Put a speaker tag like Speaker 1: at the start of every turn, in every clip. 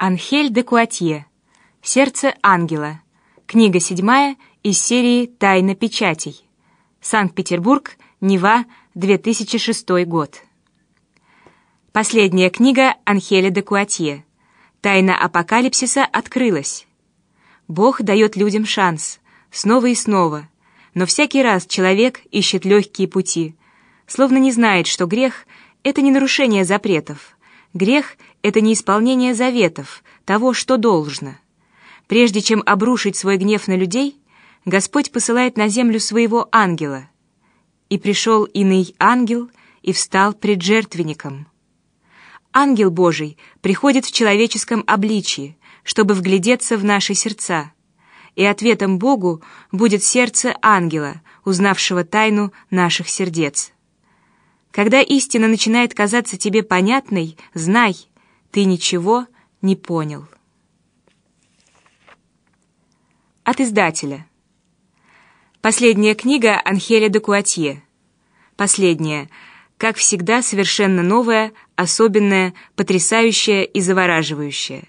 Speaker 1: Анхель де Куатье. Сердце ангела. Книга седьмая из серии «Тайна печатей». Санкт-Петербург, Нева, 2006 год. Последняя книга Анхеля де Куатье. Тайна апокалипсиса открылась. Бог дает людям шанс, снова и снова, но всякий раз человек ищет легкие пути, словно не знает, что грех — это не нарушение запретов, Грех — это не исполнение заветов, того, что должно. Прежде чем обрушить свой гнев на людей, Господь посылает на землю своего ангела. И пришел иный ангел и встал пред жертвенником. Ангел Божий приходит в человеческом обличии, чтобы вглядеться в наши сердца, и ответом Богу будет сердце ангела, узнавшего тайну наших сердец. Когда истина начинает казаться тебе понятной, знай, ты ничего не понял. От издателя. Последняя книга Анхеля де Куатье. Последняя, как всегда, совершенно новая, особенная, потрясающая и завораживающая.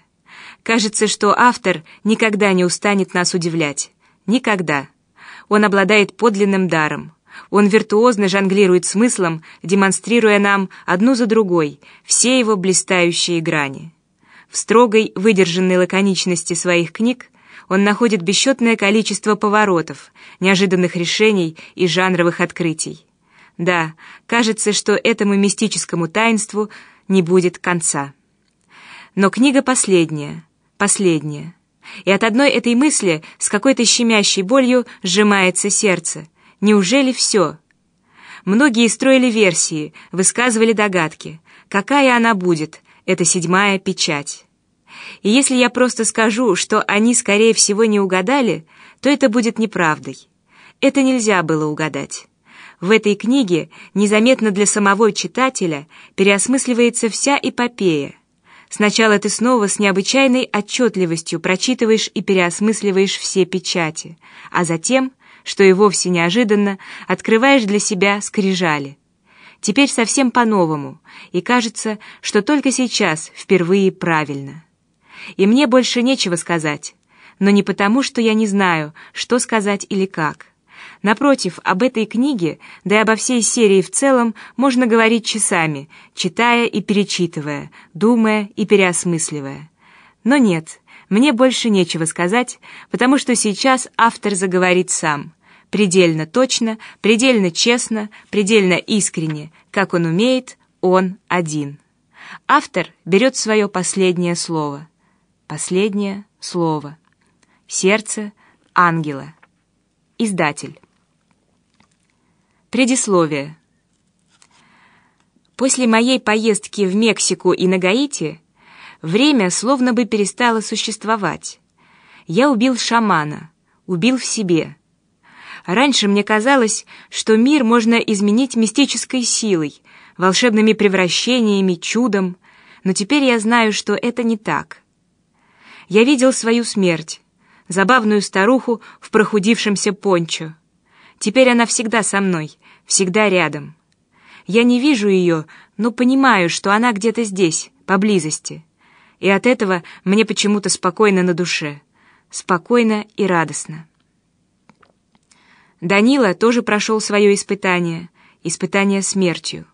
Speaker 1: Кажется, что автор никогда не устанет нас удивлять. Никогда. Он обладает подлинным даром. Он виртуозно жонглирует смыслом, демонстрируя нам одну за другой все его блистающие грани. В строгой, выдержанной лаконичности своих книг он находит бесчетное количество поворотов, неожиданных решений и жанровых открытий. Да, кажется, что этому мистическому таинству не будет конца. Но книга последняя, последняя. И от одной этой мысли с какой-то щемящей болью сжимается сердце — Неужели все? Многие строили версии, высказывали догадки. Какая она будет, эта седьмая печать? И если я просто скажу, что они, скорее всего, не угадали, то это будет неправдой. Это нельзя было угадать. В этой книге незаметно для самого читателя переосмысливается вся эпопея. Сначала ты снова с необычайной отчетливостью прочитываешь и переосмысливаешь все печати, а затем что и вовсе неожиданно открываешь для себя скрижали. Теперь совсем по-новому, и кажется, что только сейчас впервые правильно. И мне больше нечего сказать, но не потому, что я не знаю, что сказать или как. Напротив, об этой книге, да и обо всей серии в целом, можно говорить часами, читая и перечитывая, думая и переосмысливая. Но нет, мне больше нечего сказать, потому что сейчас автор заговорит сам. Предельно точно, предельно честно, предельно искренне, как он умеет, он один. Автор берет свое последнее слово. Последнее слово. Сердце ангела. Издатель. Предисловие. После моей поездки в Мексику и на Гаити Время словно бы перестало существовать. Я убил шамана, убил в себе. Раньше мне казалось, что мир можно изменить мистической силой, волшебными превращениями, чудом, но теперь я знаю, что это не так. Я видел свою смерть, забавную старуху в прохудившемся пончо. Теперь она всегда со мной, всегда рядом. Я не вижу ее, но понимаю, что она где-то здесь, поблизости и от этого мне почему-то спокойно на душе, спокойно и радостно. Данила тоже прошел свое испытание, испытание смертью.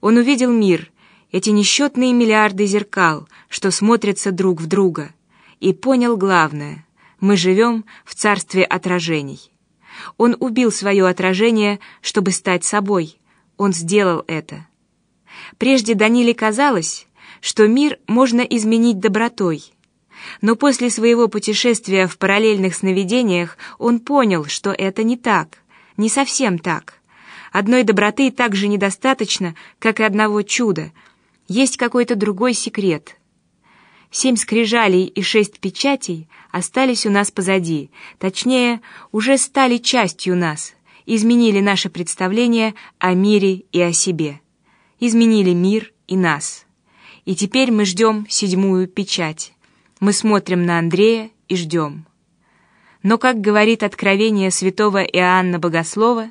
Speaker 1: Он увидел мир, эти несчетные миллиарды зеркал, что смотрятся друг в друга, и понял главное — мы живем в царстве отражений. Он убил свое отражение, чтобы стать собой. Он сделал это. Прежде Даниле казалось, что мир можно изменить добротой. Но после своего путешествия в параллельных сновидениях он понял, что это не так, не совсем так. Одной доброты так же недостаточно, как и одного чуда. Есть какой-то другой секрет. Семь скрижалей и шесть печатей остались у нас позади, точнее, уже стали частью нас, изменили наше представление о мире и о себе, изменили мир и нас. И теперь мы ждем седьмую печать. Мы смотрим на Андрея и ждем. Но, как говорит откровение святого Иоанна Богослова,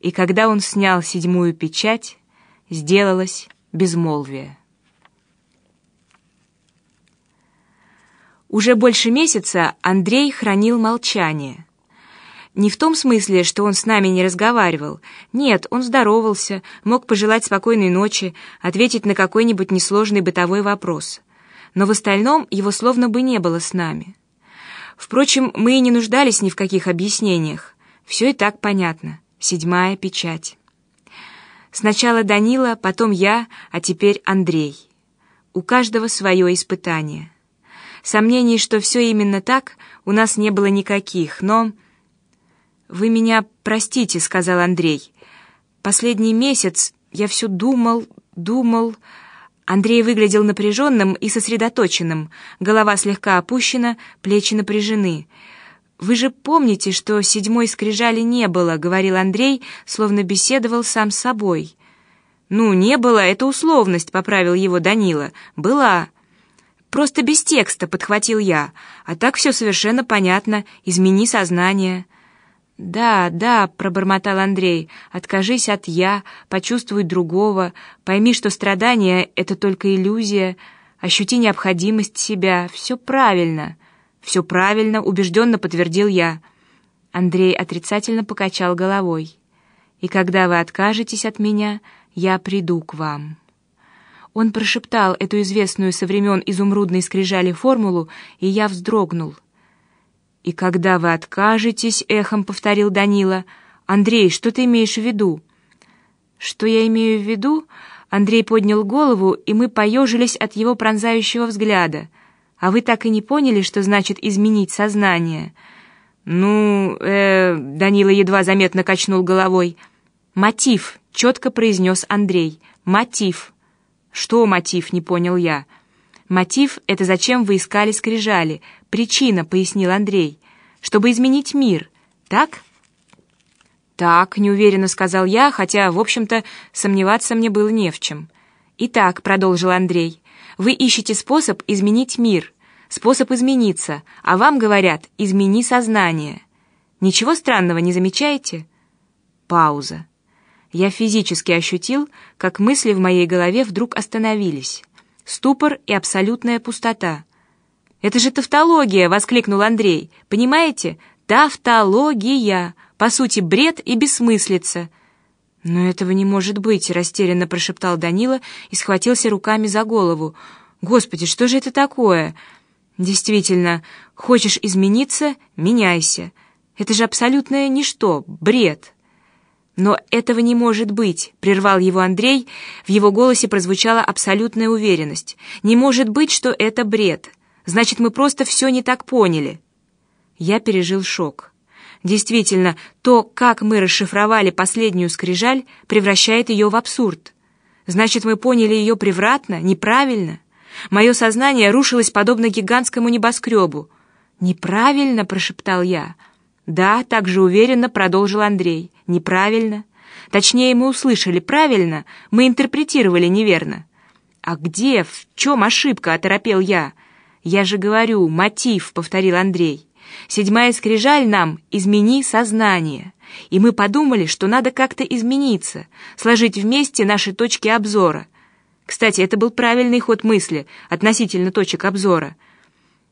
Speaker 1: и когда он снял седьмую печать, сделалось безмолвие. Уже больше месяца Андрей хранил молчание. Не в том смысле, что он с нами не разговаривал. Нет, он здоровался, мог пожелать спокойной ночи, ответить на какой-нибудь несложный бытовой вопрос. Но в остальном его словно бы не было с нами. Впрочем, мы и не нуждались ни в каких объяснениях. Все и так понятно. Седьмая печать. Сначала Данила, потом я, а теперь Андрей. У каждого свое испытание. Сомнений, что все именно так, у нас не было никаких, но... «Вы меня простите», — сказал Андрей. «Последний месяц я все думал, думал...» Андрей выглядел напряженным и сосредоточенным, голова слегка опущена, плечи напряжены. «Вы же помните, что седьмой скрижали не было», — говорил Андрей, словно беседовал сам с собой. «Ну, не было, это условность», — поправил его Данила. «Была». «Просто без текста», — подхватил я. «А так все совершенно понятно. Измени сознание». «Да, да», — пробормотал Андрей, — «откажись от «я», почувствуй другого, пойми, что страдание — это только иллюзия, ощути необходимость себя, все правильно». «Все правильно», — убежденно подтвердил я. Андрей отрицательно покачал головой. «И когда вы откажетесь от меня, я приду к вам». Он прошептал эту известную со времен изумрудной скрижали формулу, и я вздрогнул. «И когда вы откажетесь», — эхом повторил Данила. «Андрей, что ты имеешь в виду?» «Что я имею в виду?» Андрей поднял голову, и мы поежились от его пронзающего взгляда — а вы так и не поняли, что значит изменить сознание? Ну, э, Данила едва заметно качнул головой. Мотив, четко произнес Андрей. Мотив. Что мотив, не понял я. Мотив — это зачем вы искали скрижали. Причина, пояснил Андрей. Чтобы изменить мир. Так? Так, неуверенно сказал я, хотя, в общем-то, сомневаться мне было не в чем. Итак, продолжил Андрей, вы ищете способ изменить мир, способ измениться, а вам говорят «измени сознание». Ничего странного не замечаете? Пауза. Я физически ощутил, как мысли в моей голове вдруг остановились. Ступор и абсолютная пустота. «Это же тавтология!» — воскликнул Андрей. «Понимаете? Тавтология! По сути, бред и бессмыслица!» «Но этого не может быть», — растерянно прошептал Данила и схватился руками за голову. «Господи, что же это такое?» «Действительно, хочешь измениться — меняйся. Это же абсолютное ничто, бред». «Но этого не может быть», — прервал его Андрей. В его голосе прозвучала абсолютная уверенность. «Не может быть, что это бред. Значит, мы просто все не так поняли». Я пережил шок. Действительно, то, как мы расшифровали последнюю скрижаль, превращает ее в абсурд. Значит, мы поняли ее превратно, неправильно. Мое сознание рушилось подобно гигантскому небоскребу. «Неправильно», — прошептал я. «Да», — так же уверенно продолжил Андрей. «Неправильно. Точнее, мы услышали правильно, мы интерпретировали неверно». «А где, в чем ошибка?» — оторопел я. «Я же говорю, мотив», — повторил Андрей. Седьмая скрижаль нам «измени сознание». И мы подумали, что надо как-то измениться, сложить вместе наши точки обзора. Кстати, это был правильный ход мысли относительно точек обзора.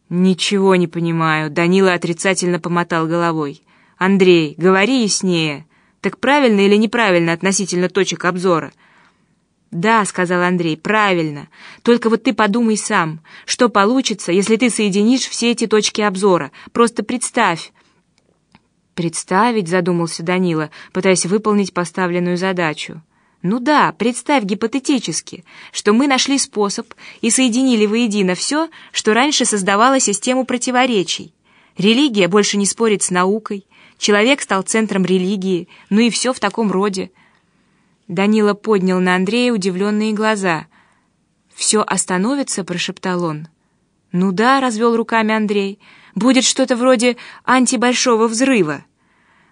Speaker 1: «Ничего не понимаю», — Данила отрицательно помотал головой. «Андрей, говори яснее. Так правильно или неправильно относительно точек обзора?» «Да», — сказал Андрей, — «правильно. Только вот ты подумай сам, что получится, если ты соединишь все эти точки обзора. Просто представь». «Представить», — задумался Данила, пытаясь выполнить поставленную задачу. «Ну да, представь гипотетически, что мы нашли способ и соединили воедино все, что раньше создавало систему противоречий. Религия больше не спорит с наукой, человек стал центром религии, ну и все в таком роде». Данила поднял на Андрея удивленные глаза. «Все остановится?» — прошептал он. «Ну да», — развел руками Андрей. «Будет что-то вроде антибольшого взрыва».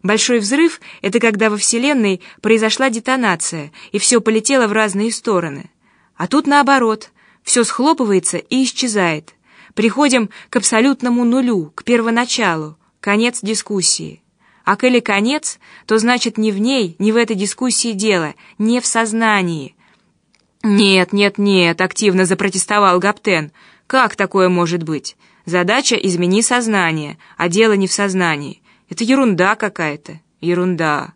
Speaker 1: Большой взрыв — это когда во Вселенной произошла детонация, и все полетело в разные стороны. А тут наоборот, все схлопывается и исчезает. Приходим к абсолютному нулю, к первоначалу, конец дискуссии. А коли конец, то значит не в ней, не в этой дискуссии дело, не в сознании. «Нет, нет, нет», — активно запротестовал Гаптен. Как такое может быть? Задача — измени сознание, а дело не в сознании. Это ерунда какая-то. Ерунда.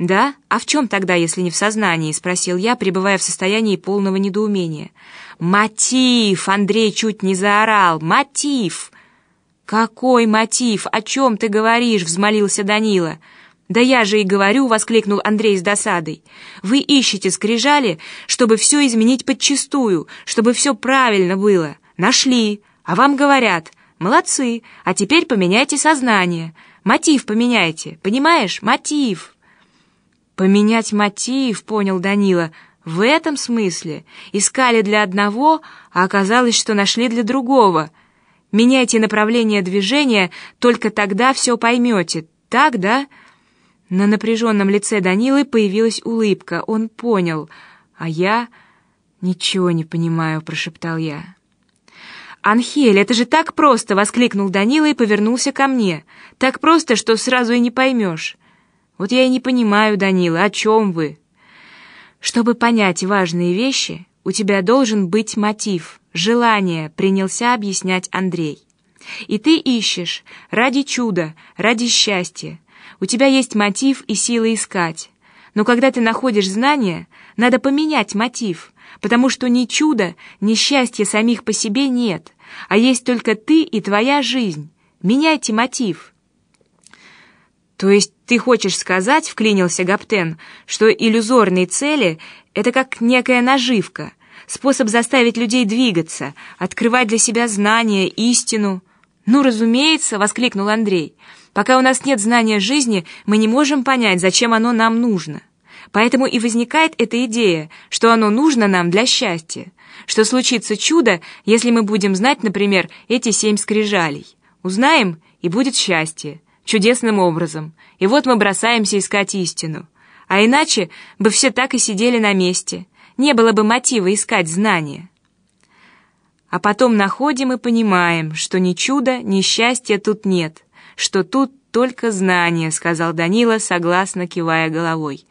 Speaker 1: «Да? А в чем тогда, если не в сознании?» — спросил я, пребывая в состоянии полного недоумения. «Мотив!» — Андрей чуть не заорал. «Мотив!» «Какой мотив? О чем ты говоришь?» — взмолился Данила. «Да я же и говорю!» — воскликнул Андрей с досадой. «Вы ищете скрижали, чтобы все изменить подчистую, чтобы все правильно было. Нашли, а вам говорят, молодцы, а теперь поменяйте сознание. Мотив поменяйте, понимаешь? Мотив!» «Поменять мотив», — понял Данила, — «в этом смысле. Искали для одного, а оказалось, что нашли для другого. Меняйте направление движения, только тогда все поймете. Так, да?» На напряженном лице Данилы появилась улыбка. Он понял, а я... «Ничего не понимаю», — прошептал я. «Анхель, это же так просто!» — воскликнул Данила и повернулся ко мне. «Так просто, что сразу и не поймешь. Вот я и не понимаю, Данила, о чем вы? Чтобы понять важные вещи, у тебя должен быть мотив, желание, принялся объяснять Андрей. И ты ищешь ради чуда, ради счастья. У тебя есть мотив и сила искать. Но когда ты находишь знания, надо поменять мотив, потому что ни чуда, ни счастья самих по себе нет, а есть только ты и твоя жизнь. Меняйте мотив. «То есть ты хочешь сказать, — вклинился Гаптен, — что иллюзорные цели — это как некая наживка, способ заставить людей двигаться, открывать для себя знания, истину?» «Ну, разумеется!» — воскликнул Андрей. «Пока у нас нет знания жизни, мы не можем понять, зачем оно нам нужно. Поэтому и возникает эта идея, что оно нужно нам для счастья, что случится чудо, если мы будем знать, например, эти семь скрижалей. Узнаем, и будет счастье чудесным образом, и вот мы бросаемся искать истину. А иначе бы все так и сидели на месте, не было бы мотива искать знания. А потом находим и понимаем, что ни чуда, ни счастья тут нет, что тут только знание, сказал Данила, согласно кивая головой.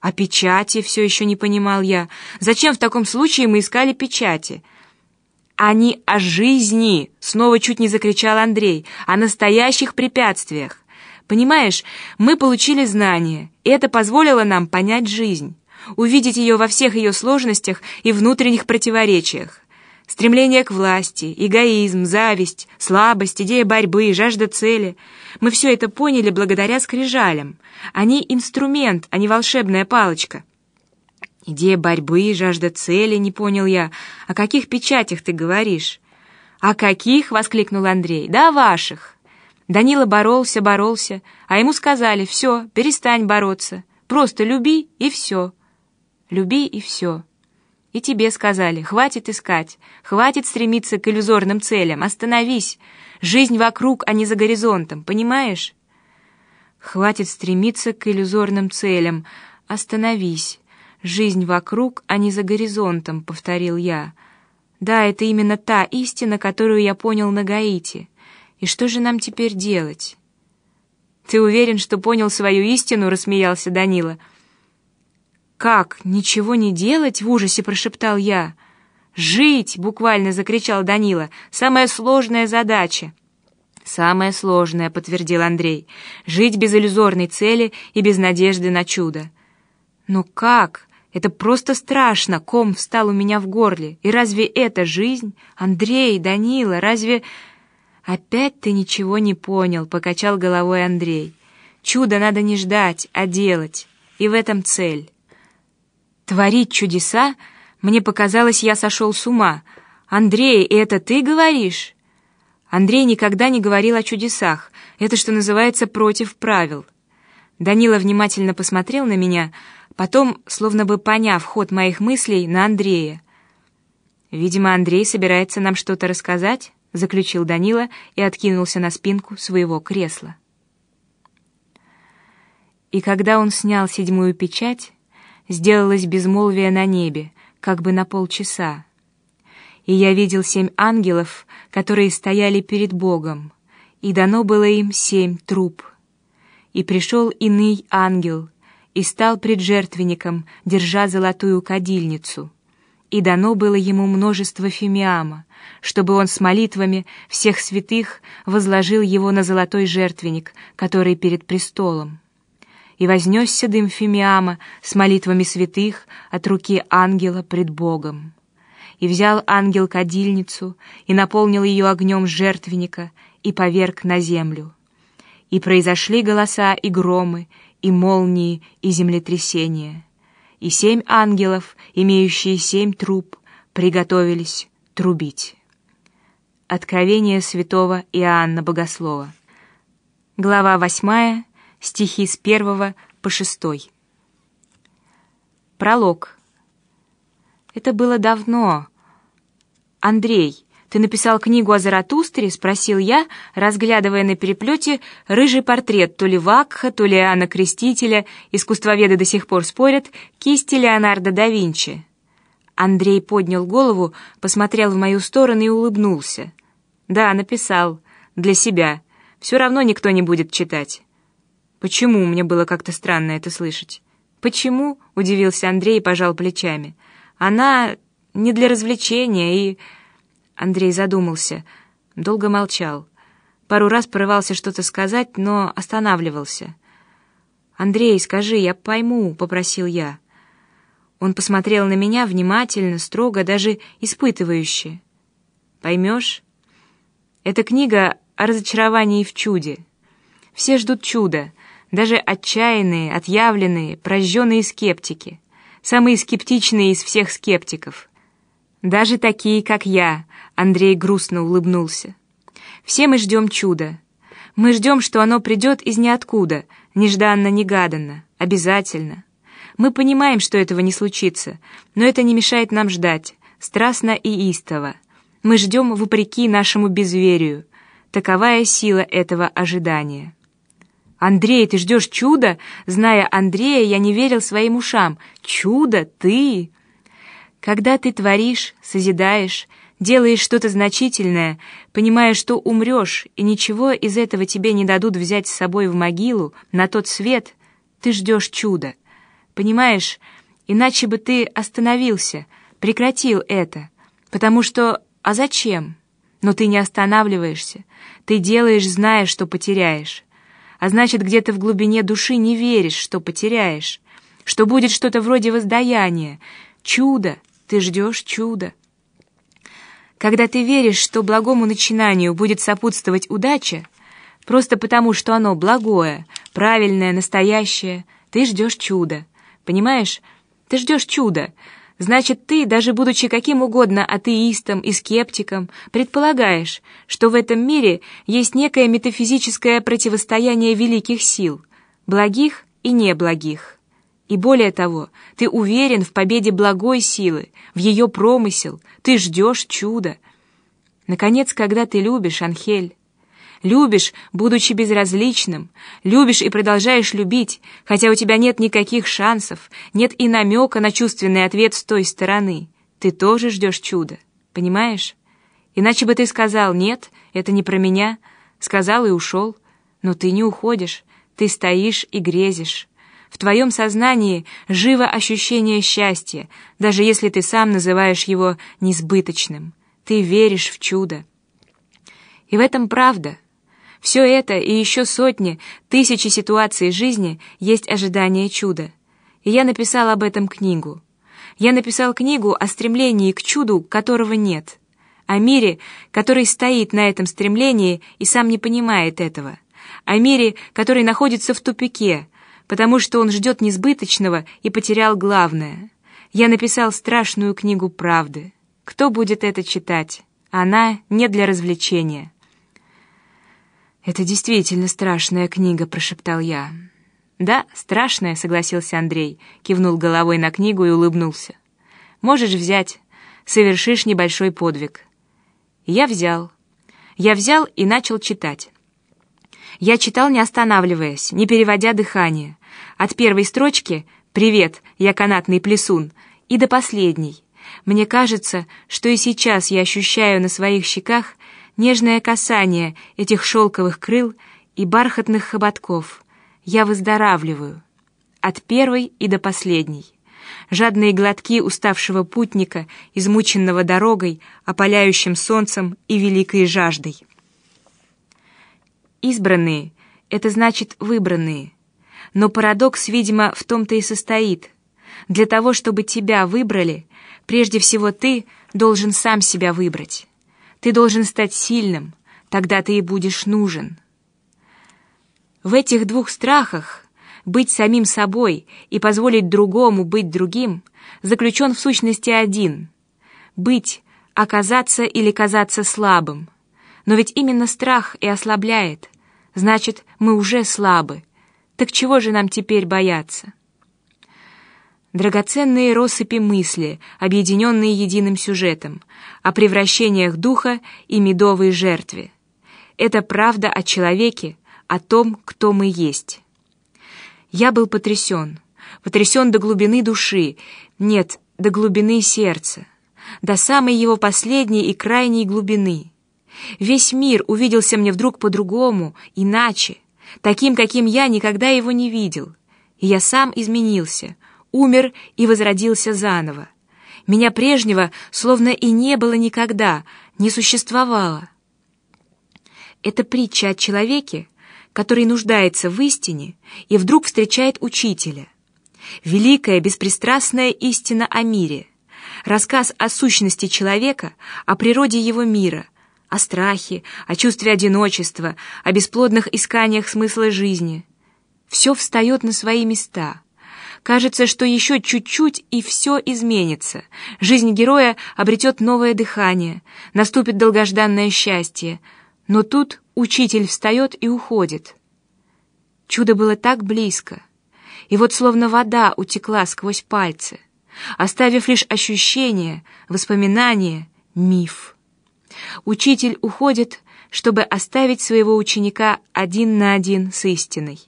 Speaker 1: А печати все еще не понимал я. Зачем в таком случае мы искали печати? Они о жизни, снова чуть не закричал Андрей, о настоящих препятствиях. Понимаешь, мы получили знания, и это позволило нам понять жизнь, увидеть ее во всех ее сложностях и внутренних противоречиях. Стремление к власти, эгоизм, зависть, слабость, идея борьбы, жажда цели. Мы все это поняли благодаря скрижалям. Они инструмент, а не волшебная палочка. Идея борьбы, жажда цели, не понял я. О каких печатях ты говоришь? О каких? — воскликнул Андрей. Да, ваших. Данила боролся, боролся, а ему сказали, все, перестань бороться, просто люби и все. Люби и все. И тебе сказали, хватит искать, хватит стремиться к иллюзорным целям, остановись. Жизнь вокруг, а не за горизонтом, понимаешь? Хватит стремиться к иллюзорным целям, остановись. Жизнь вокруг, а не за горизонтом, повторил я. Да, это именно та истина, которую я понял на Гаити. И что же нам теперь делать? Ты уверен, что понял свою истину, рассмеялся Данила. Как? Ничего не делать? в ужасе прошептал я. Жить, буквально закричал Данила. Самая сложная задача. Самое сложное, подтвердил Андрей. Жить без иллюзорной цели и без надежды на чудо. Но как? Это просто страшно. Ком встал у меня в горле. И разве это жизнь? Андрей, Данила, разве «Опять ты ничего не понял», — покачал головой Андрей. «Чудо надо не ждать, а делать. И в этом цель». «Творить чудеса? Мне показалось, я сошел с ума. Андрей, это ты говоришь?» Андрей никогда не говорил о чудесах. Это, что называется, против правил. Данила внимательно посмотрел на меня, потом, словно бы поняв ход моих мыслей, на Андрея. «Видимо, Андрей собирается нам что-то рассказать?» заключил Данила и откинулся на спинку своего кресла. И когда он снял седьмую печать, сделалось безмолвие на небе, как бы на полчаса. И я видел семь ангелов, которые стояли перед Богом, и дано было им семь труб. И пришел иный ангел, и стал пред жертвенником, держа золотую кадильницу. И дано было ему множество фимиама — чтобы он с молитвами всех святых возложил его на золотой жертвенник, который перед престолом. И вознесся дым фимиама с молитвами святых от руки ангела пред Богом. И взял ангел кадильницу и наполнил ее огнем жертвенника и поверг на землю. И произошли голоса и громы, и молнии, и землетрясения. И семь ангелов, имеющие семь труб, приготовились трубить. Откровение святого Иоанна Богослова. Глава восьмая, стихи с первого по шестой. Пролог. Это было давно. Андрей, ты написал книгу о Заратустре?» — спросил я, разглядывая на переплете рыжий портрет то ли Вакха, то ли Иоанна Крестителя, искусствоведы до сих пор спорят, кисти Леонардо да Винчи. Андрей поднял голову, посмотрел в мою сторону и улыбнулся. «Да, написал. Для себя. Все равно никто не будет читать». «Почему?» — мне было как-то странно это слышать. «Почему?» — удивился Андрей и пожал плечами. «Она не для развлечения и...» Андрей задумался, долго молчал. Пару раз порывался что-то сказать, но останавливался. «Андрей, скажи, я пойму», — попросил я. Он посмотрел на меня внимательно, строго, даже испытывающе. «Поймешь? Это книга о разочаровании в чуде. Все ждут чуда, даже отчаянные, отъявленные, прожженные скептики, самые скептичные из всех скептиков. Даже такие, как я, Андрей грустно улыбнулся. Все мы ждем чуда. Мы ждем, что оно придет из ниоткуда, нежданно-негаданно, обязательно. Мы понимаем, что этого не случится, но это не мешает нам ждать, страстно и истово. Мы ждем вопреки нашему безверию. Таковая сила этого ожидания. «Андрей, ты ждешь чуда?» Зная Андрея, я не верил своим ушам. «Чудо? Ты?» Когда ты творишь, созидаешь, делаешь что-то значительное, понимая, что умрешь, и ничего из этого тебе не дадут взять с собой в могилу, на тот свет, ты ждешь чуда. Понимаешь, иначе бы ты остановился, прекратил это. Потому что... А зачем? Но ты не останавливаешься. Ты делаешь, зная, что потеряешь. А значит, где-то в глубине души не веришь, что потеряешь. Что будет что-то вроде воздаяния. Чудо. Ты ждешь чуда. Когда ты веришь, что благому начинанию будет сопутствовать удача, просто потому, что оно благое, правильное, настоящее, ты ждешь чуда. Понимаешь? Ты ждешь чуда. Значит, ты, даже будучи каким угодно атеистом и скептиком, предполагаешь, что в этом мире есть некое метафизическое противостояние великих сил, благих и неблагих. И более того, ты уверен в победе благой силы, в ее промысел, ты ждешь чуда. Наконец, когда ты любишь, Анхель, Любишь, будучи безразличным, любишь и продолжаешь любить, хотя у тебя нет никаких шансов, нет и намека на чувственный ответ с той стороны. Ты тоже ждешь чуда, понимаешь? Иначе бы ты сказал «нет, это не про меня», сказал и ушел. Но ты не уходишь, ты стоишь и грезишь. В твоем сознании живо ощущение счастья, даже если ты сам называешь его несбыточным. Ты веришь в чудо. И в этом правда — все это и еще сотни, тысячи ситуаций жизни есть ожидание чуда. И я написал об этом книгу. Я написал книгу о стремлении к чуду, которого нет. О мире, который стоит на этом стремлении и сам не понимает этого. О мире, который находится в тупике, потому что он ждет несбыточного и потерял главное. Я написал страшную книгу правды. Кто будет это читать? Она не для развлечения. «Это действительно страшная книга», — прошептал я. «Да, страшная», — согласился Андрей, кивнул головой на книгу и улыбнулся. «Можешь взять, совершишь небольшой подвиг». Я взял. Я взял и начал читать. Я читал, не останавливаясь, не переводя дыхание. От первой строчки «Привет, я канатный плесун» и до последней. Мне кажется, что и сейчас я ощущаю на своих щеках нежное касание этих шелковых крыл и бархатных хоботков. Я выздоравливаю. От первой и до последней. жадные глотки уставшего путника, измученного дорогой, опаляющим солнцем и великой жаждой. Избранные — это значит выбранные. Но парадокс, видимо, в том-то и состоит. Для того, чтобы тебя выбрали, прежде всего ты должен сам себя выбрать. Ты должен стать сильным, тогда ты и будешь нужен. В этих двух страхах быть самим собой и позволить другому быть другим заключен в сущности один — быть, оказаться или казаться слабым. Но ведь именно страх и ослабляет, значит, мы уже слабы. Так чего же нам теперь бояться? Драгоценные россыпи мысли, объединенные единым сюжетом, о превращениях духа и медовой жертве. Это правда о человеке, о том, кто мы есть. Я был потрясен, потрясен до глубины души, нет, до глубины сердца, до самой его последней и крайней глубины. Весь мир увиделся мне вдруг по-другому, иначе, таким, каким я никогда его не видел. И я сам изменился, умер и возродился заново. Меня прежнего словно и не было никогда, не существовало. Это притча о человеке, который нуждается в истине и вдруг встречает учителя. Великая беспристрастная истина о мире. Рассказ о сущности человека, о природе его мира, о страхе, о чувстве одиночества, о бесплодных исканиях смысла жизни. Все встает на свои места. Кажется, что еще чуть-чуть, и все изменится. Жизнь героя обретет новое дыхание, наступит долгожданное счастье. Но тут Учитель встает и уходит. Чудо было так близко, и вот словно вода утекла сквозь пальцы, оставив лишь ощущение, воспоминание, миф. Учитель уходит, чтобы оставить своего ученика один на один с истиной,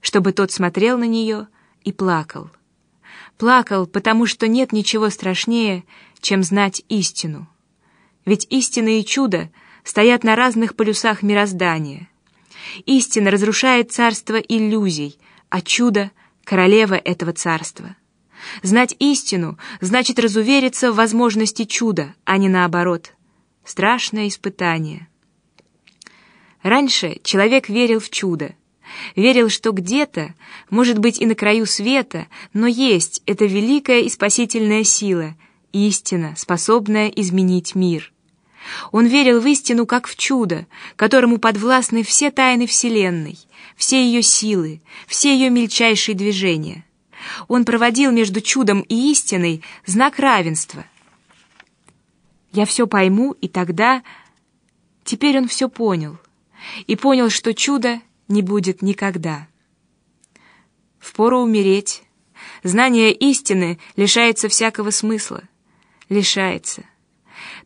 Speaker 1: чтобы тот смотрел на нее и плакал. Плакал, потому что нет ничего страшнее, чем знать истину. Ведь истина и чудо — стоят на разных полюсах мироздания. Истина разрушает царство иллюзий, а чудо — королева этого царства. Знать истину значит разувериться в возможности чуда, а не наоборот. Страшное испытание. Раньше человек верил в чудо, верил, что где-то, может быть и на краю света, но есть эта великая и спасительная сила, истина, способная изменить мир. Он верил в истину как в чудо, которому подвластны все тайны Вселенной, все ее силы, все ее мельчайшие движения. Он проводил между чудом и истиной знак равенства. «Я все пойму, и тогда...» Теперь он все понял. И понял, что чуда не будет никогда. Впору умереть. Знание истины лишается всякого смысла. Лишается.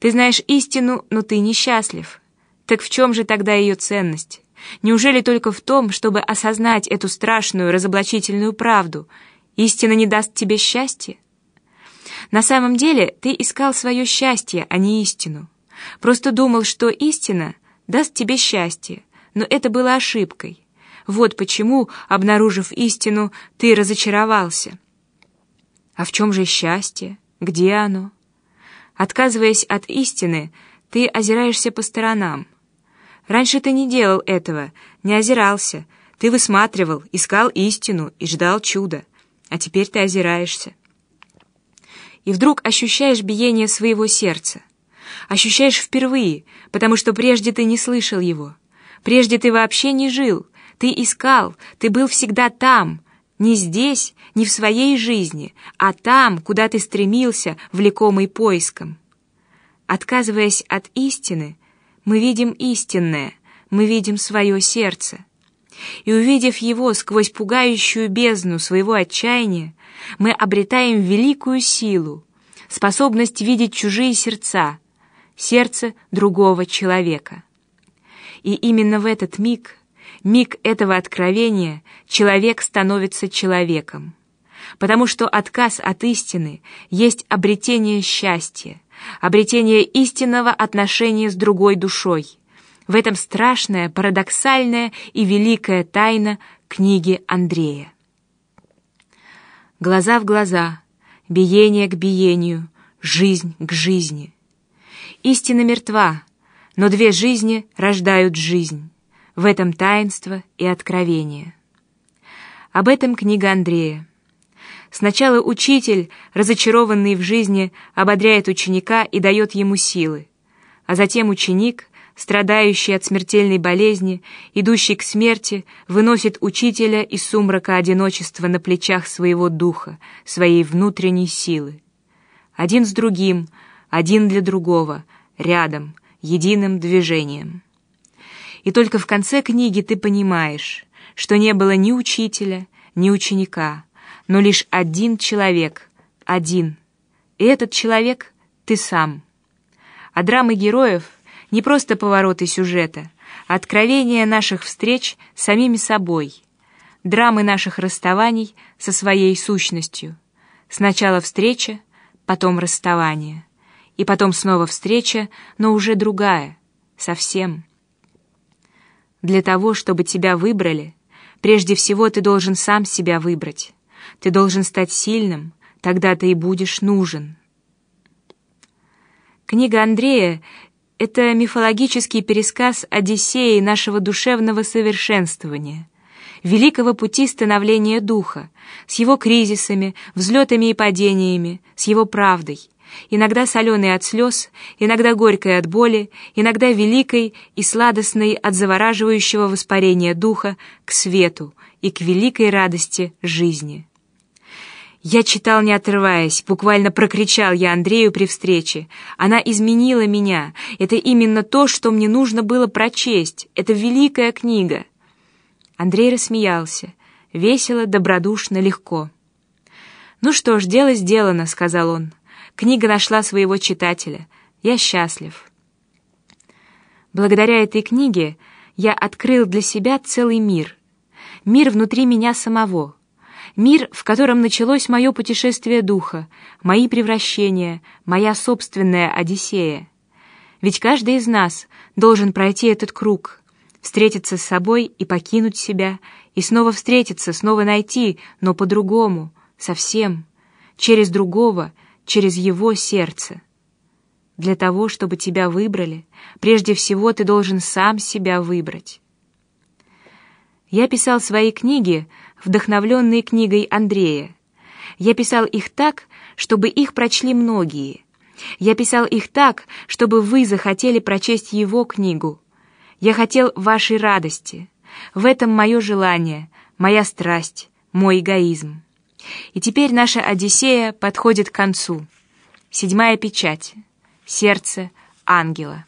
Speaker 1: Ты знаешь истину, но ты несчастлив. Так в чем же тогда ее ценность? Неужели только в том, чтобы осознать эту страшную, разоблачительную правду? Истина не даст тебе счастья? На самом деле ты искал свое счастье, а не истину. Просто думал, что истина даст тебе счастье, но это было ошибкой. Вот почему, обнаружив истину, ты разочаровался. А в чем же счастье? Где оно? Отказываясь от истины, ты озираешься по сторонам. Раньше ты не делал этого, не озирался. Ты высматривал, искал истину и ждал чуда. А теперь ты озираешься. И вдруг ощущаешь биение своего сердца. Ощущаешь впервые, потому что прежде ты не слышал его. Прежде ты вообще не жил. Ты искал, ты был всегда там, не здесь, не в своей жизни, а там, куда ты стремился, влекомый поиском. Отказываясь от истины, мы видим истинное, мы видим свое сердце. И увидев его сквозь пугающую бездну своего отчаяния, мы обретаем великую силу, способность видеть чужие сердца, сердце другого человека. И именно в этот миг миг этого откровения человек становится человеком. Потому что отказ от истины есть обретение счастья, обретение истинного отношения с другой душой. В этом страшная, парадоксальная и великая тайна книги Андрея. Глаза в глаза, биение к биению, жизнь к жизни. Истина мертва, но две жизни рождают жизнь. В этом таинство и откровение. Об этом книга Андрея. Сначала учитель, разочарованный в жизни, ободряет ученика и дает ему силы, а затем ученик, страдающий от смертельной болезни, идущий к смерти, выносит учителя из сумрака одиночества на плечах своего духа, своей внутренней силы. Один с другим, один для другого, рядом, единым движением. И только в конце книги ты понимаешь, что не было ни учителя, ни ученика, но лишь один человек, один. И этот человек — ты сам. А драмы героев — не просто повороты сюжета, а откровения наших встреч с самими собой, драмы наших расставаний со своей сущностью. Сначала встреча, потом расставание, и потом снова встреча, но уже другая, совсем. Для того, чтобы тебя выбрали, прежде всего ты должен сам себя выбрать. Ты должен стать сильным, тогда ты и будешь нужен. Книга Андрея — это мифологический пересказ Одиссеи нашего душевного совершенствования, великого пути становления духа, с его кризисами, взлетами и падениями, с его правдой, иногда соленой от слез, иногда горькой от боли, иногда великой и сладостной от завораживающего воспарения духа к свету и к великой радости жизни. Я читал, не отрываясь, буквально прокричал я Андрею при встрече. Она изменила меня. Это именно то, что мне нужно было прочесть. Это великая книга. Андрей рассмеялся. Весело, добродушно, легко. «Ну что ж, дело сделано», — сказал он. «Книга нашла своего читателя. Я счастлив». Благодаря этой книге я открыл для себя целый мир. Мир внутри меня самого — Мир, в котором началось мое путешествие духа, мои превращения, моя собственная Одиссея. Ведь каждый из нас должен пройти этот круг, встретиться с собой и покинуть себя, и снова встретиться, снова найти, но по-другому, совсем, через другого, через его сердце. Для того, чтобы тебя выбрали, прежде всего ты должен сам себя выбрать. Я писал свои книги, вдохновленные книгой Андрея. Я писал их так, чтобы их прочли многие. Я писал их так, чтобы вы захотели прочесть его книгу. Я хотел вашей радости. В этом мое желание, моя страсть, мой эгоизм. И теперь наша Одиссея подходит к концу. Седьмая печать. Сердце ангела.